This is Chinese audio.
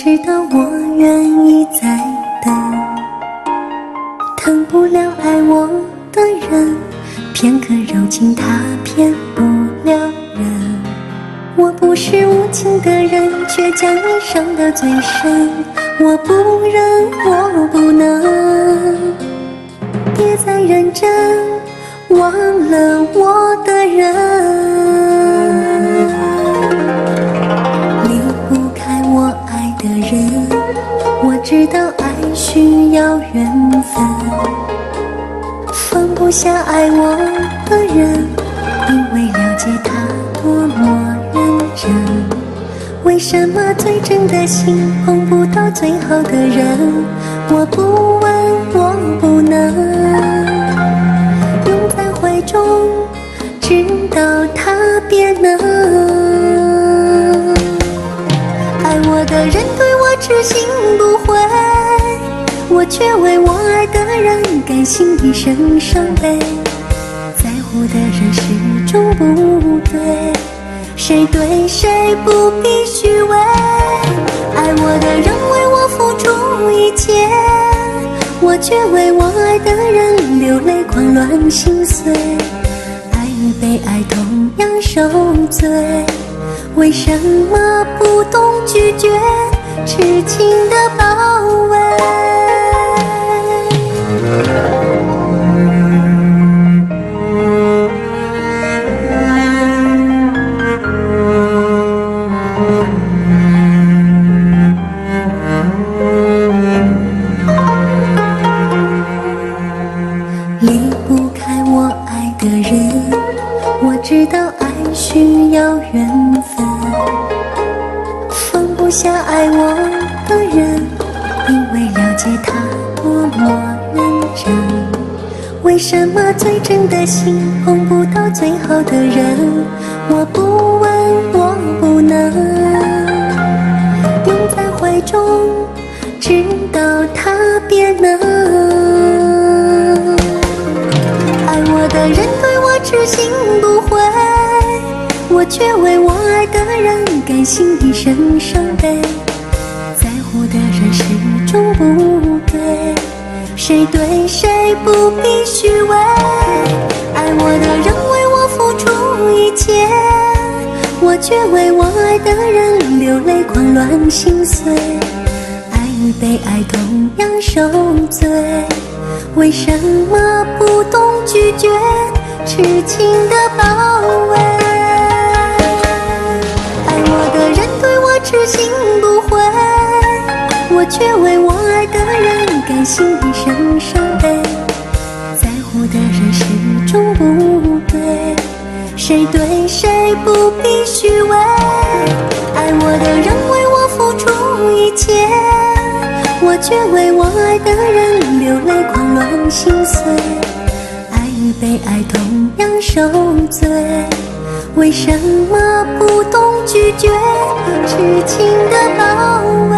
知道我愿意再等疼不了爱我的人片刻柔情他骗不了人我不是无情的人却将你伤的最深。我不忍我不能。别再认真忘了我的人。要缘分，放不下爱我的人，因为了解他多么认真。为什么最真的心碰不到最好的人？我不问，我不能拥在怀中，直到他变冷。爱我的人对我痴心不，却为我爱的人甘心一生伤悲。在乎的人始终不对。谁对谁不必虚伪？爱我的人为我付出一切，我却为我爱的人流泪狂乱心碎。爱与被爱同样受罪，为什么不懂拒绝痴情的包道爱需要缘分，放不下爱我的人，因为了解他多么认真。为什么最真的心碰不到最好的人？我不问，我不能拥在怀中，却为我爱的人甘心一生伤悲。在乎的人始终不对，谁对谁不必虚伪。爱我的人为我付出一切，我却为我爱的人流泪狂乱心碎。爱与被爱同样受罪。为什么不懂拒绝痴情的包却为我爱的人甘心一生伤悲。在乎的人始终不对，谁对谁不必虚伪。爱我的人为我付出一切。我却为我爱的人流泪狂乱心碎，爱与被爱同样受罪，为什么不懂拒绝痴情的包围？